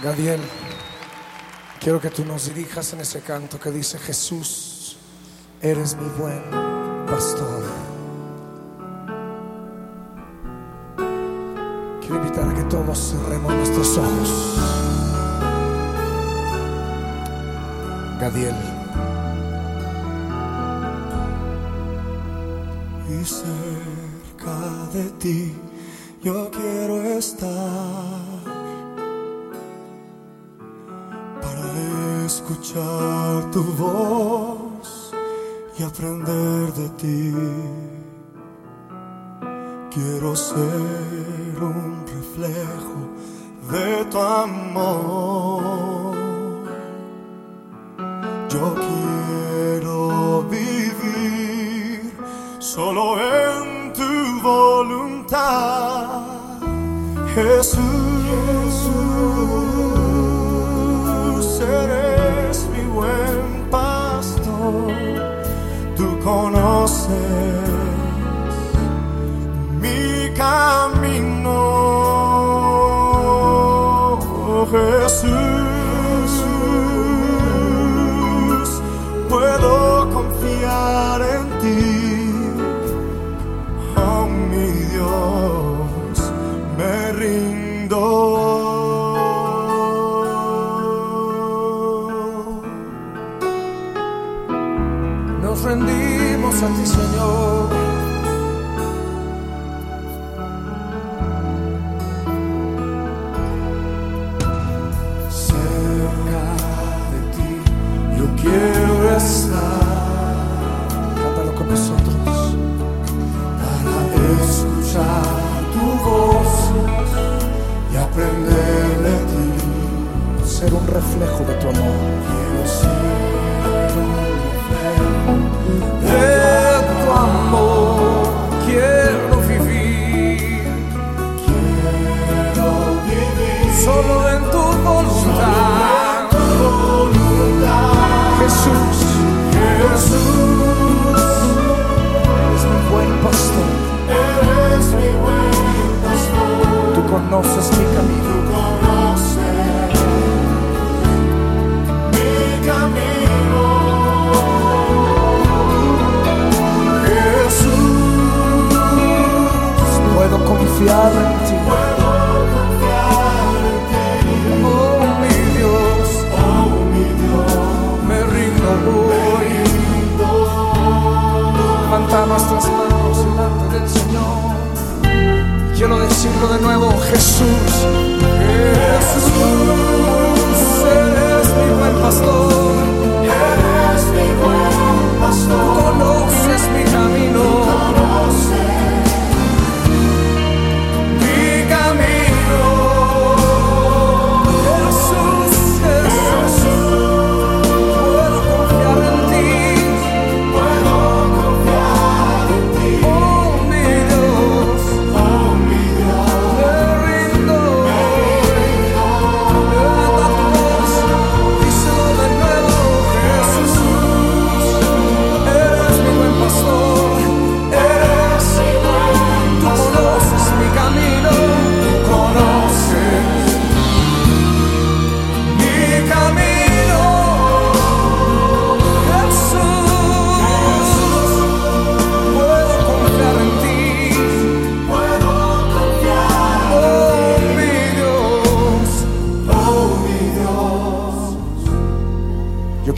Gadiel, quiero que tú nos dirijas en ese canto que dice, Jesús, eres mi buen pastor. Quiero invitar a que todos cerremos nuestros ojos. Gadiel. Y cerca de ti yo quiero estar escuchar tu voz y aprender de ti. Quiero ser un reflejo de tu amor. Yo quiero vivir solo en tu voluntad, Jesús. Ser un reflejo de tu amor. Quiero vivir. Quiero vivir Solo en tu voluntad. tu voluntad. Jesús, Jesús, eres mi buen pastor. eres mi buen pastor. Tú conoces Quiero decirlo de nuevo, Jesús. Jesús,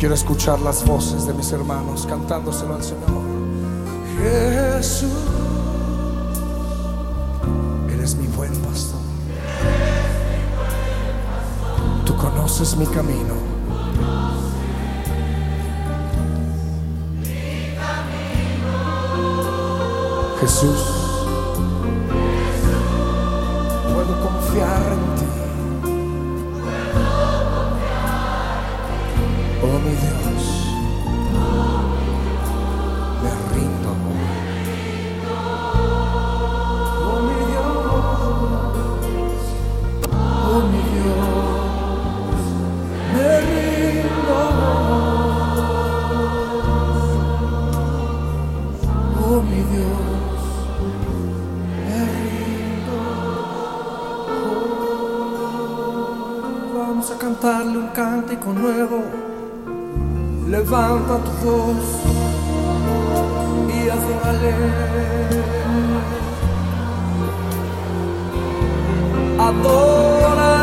quiero escuchar las voces de mis hermanos cantándoselo al Señor. Jesús, eres mi buen pastor. Tú conoces mi camino. Jesús, cantarle un cántico nuevo. Levanta tu voz y adórale. Adórale.